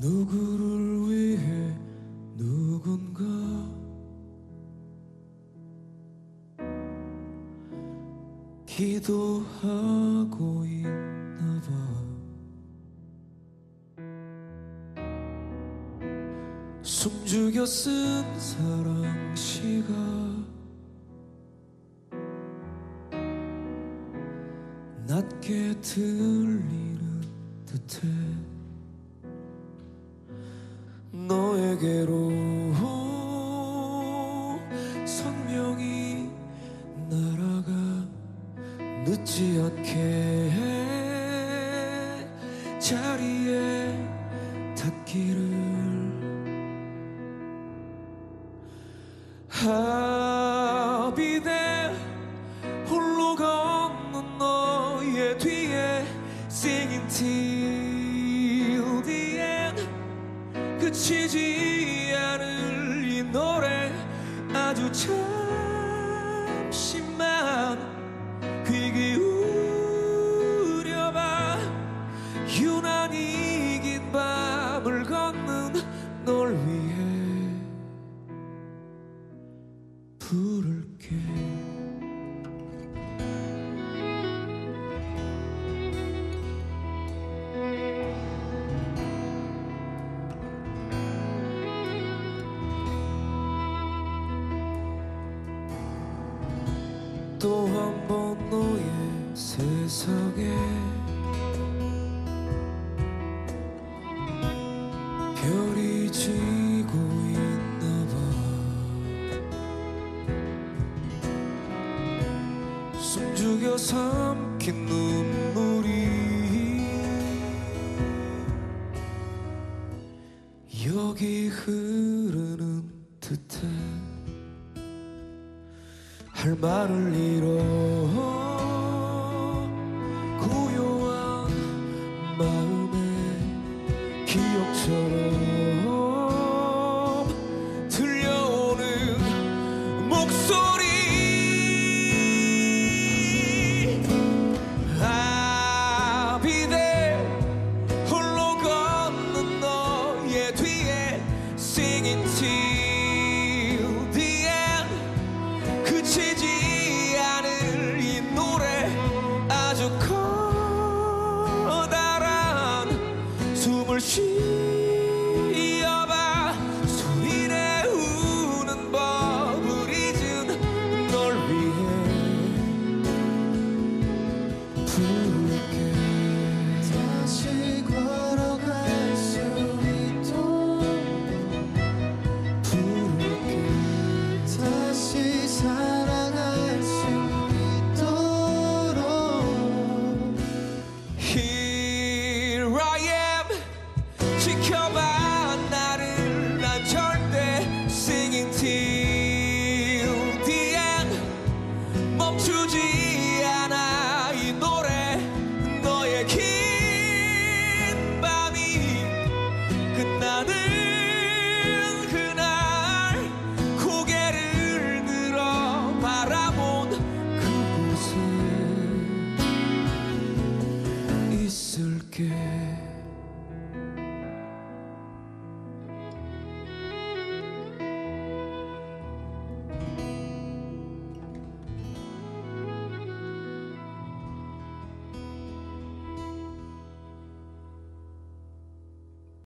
누구를 위해 누군가? 기도하고 있나 봐. 숨죽여 쓴 사랑 시가 낮게 들리는 듯해 너에게로 선명히 날아가 늦지 않게 자리에 닿기를 합의돼 홀로 걷는 너의 뒤에 Singing till 그치지 않을 이 노래. 아주 잠시만 귀 기울여봐. 유난히 긴 밤을 걷는 널 위해 부를게 또 한 번 너의 세상에. 별이 지고 있나 봐. 숨죽여 삼킨 눈물이 여기 흐르는 듯해 할 말을 잃어 고요한 마음에 기억처럼 들려오는 목소리. 아비대 홀로 걷는 너의 뒤에 Singing till 아주 지켜봐